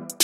Bye.